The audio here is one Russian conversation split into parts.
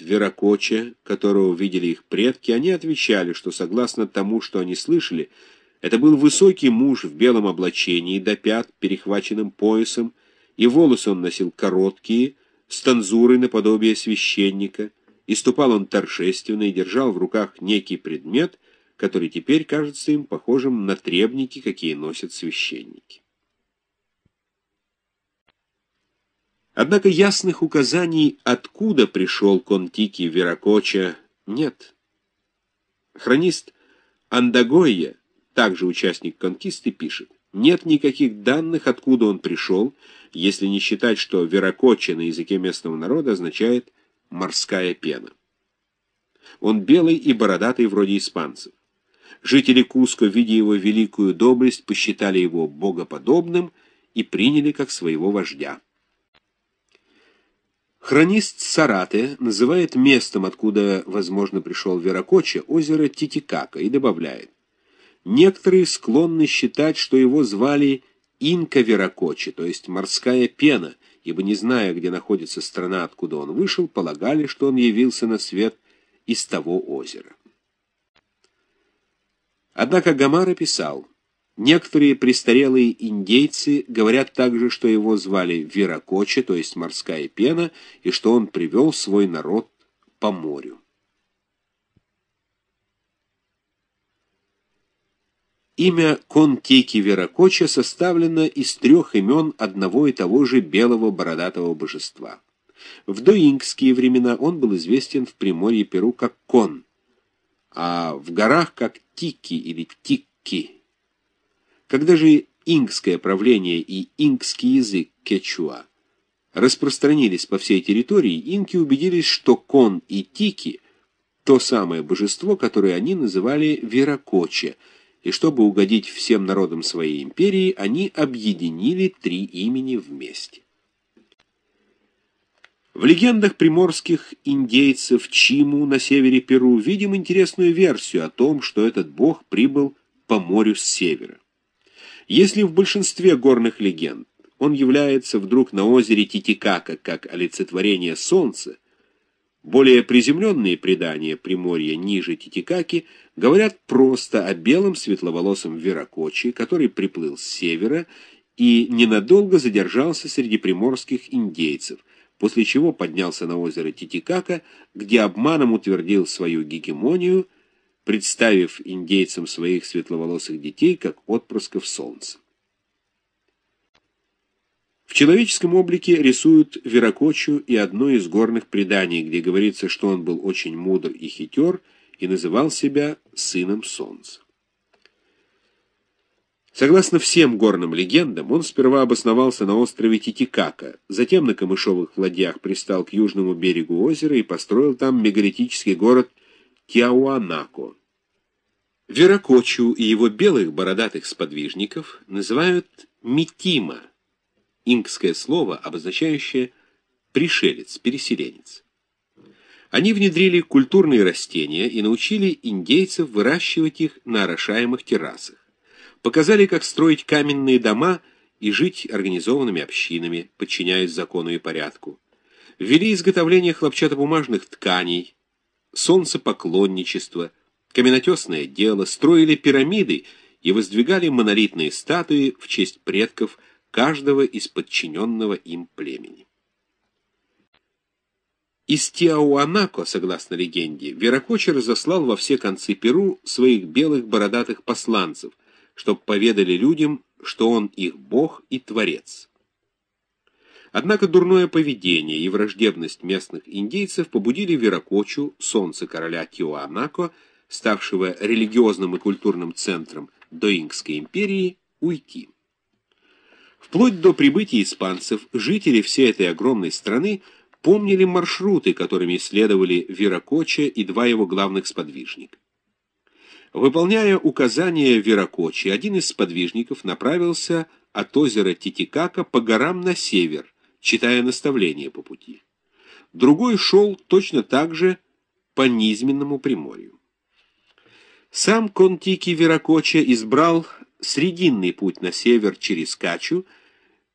Веракоче, которого видели их предки, они отвечали, что согласно тому, что они слышали, это был высокий муж в белом облачении до пят, перехваченным поясом, и волосы он носил короткие, с танзурой наподобие священника, и ступал он торжественно и держал в руках некий предмет, который теперь кажется им похожим на требники, какие носят священники. Однако ясных указаний, откуда пришел Контики Веракоча, нет. Хронист Андагойя, также участник конкисты, пишет, нет никаких данных, откуда он пришел, если не считать, что Веракоча на языке местного народа означает «морская пена». Он белый и бородатый вроде испанцев. Жители Куско, видя его великую доблесть, посчитали его богоподобным и приняли как своего вождя. Хронист Сарате называет местом, откуда, возможно, пришел Веракоча, озеро Титикака, и добавляет, некоторые склонны считать, что его звали Инка Веракоча, то есть морская пена, ибо, не зная, где находится страна, откуда он вышел, полагали, что он явился на свет из того озера. Однако Гамара писал, Некоторые престарелые индейцы говорят также, что его звали Веракоча, то есть морская пена, и что он привел свой народ по морю. Имя Контеки Веракоча составлено из трех имен одного и того же белого бородатого божества. В доингские времена он был известен в Приморье Перу как Кон, а в горах как Тики или Тикки. Когда же инкское правление и инкский язык кечуа распространились по всей территории, инки убедились, что Кон и Тики — то самое божество, которое они называли Веракоче, и чтобы угодить всем народам своей империи, они объединили три имени вместе. В легендах приморских индейцев Чиму на севере Перу видим интересную версию о том, что этот бог прибыл по морю с севера. Если в большинстве горных легенд он является вдруг на озере Титикака как олицетворение солнца, более приземленные предания Приморья ниже Титикаки говорят просто о белом светловолосом Веракочи, который приплыл с севера и ненадолго задержался среди приморских индейцев, после чего поднялся на озеро Титикака, где обманом утвердил свою гегемонию – представив индейцам своих светловолосых детей как отпрысков солнца. В человеческом облике рисуют Веракочу и одно из горных преданий, где говорится, что он был очень мудр и хитер и называл себя сыном солнца. Согласно всем горным легендам, он сперва обосновался на острове Титикака, затем на камышовых ладьях пристал к южному берегу озера и построил там мегалитический город Тиауанако. Веракочу и его белых бородатых сподвижников называют Митима, инкское слово, обозначающее пришелец, переселенец. Они внедрили культурные растения и научили индейцев выращивать их на орошаемых террасах. Показали, как строить каменные дома и жить организованными общинами, подчиняясь закону и порядку. Ввели изготовление хлопчатобумажных тканей, солнцепоклонничество, каменотесное дело, строили пирамиды и воздвигали монолитные статуи в честь предков каждого из подчиненного им племени. Из Тиауанако, согласно легенде, Веракочи разослал во все концы Перу своих белых бородатых посланцев, чтобы поведали людям, что он их бог и творец. Однако дурное поведение и враждебность местных индейцев побудили Веракочу, солнце короля Тиуанако, ставшего религиозным и культурным центром Доингской империи, уйти. Вплоть до прибытия испанцев жители всей этой огромной страны помнили маршруты, которыми исследовали Веракоча и два его главных сподвижника. Выполняя указания Веракочи, один из сподвижников направился от озера Титикака по горам на север, читая наставления по пути. Другой шел точно так же по низменному приморью. Сам Контики Веракоча избрал срединный путь на север через Качу,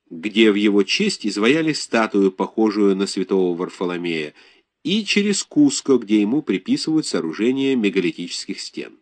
где в его честь изваяли статую, похожую на святого Варфоломея, и через Куско, где ему приписывают сооружение мегалитических стен.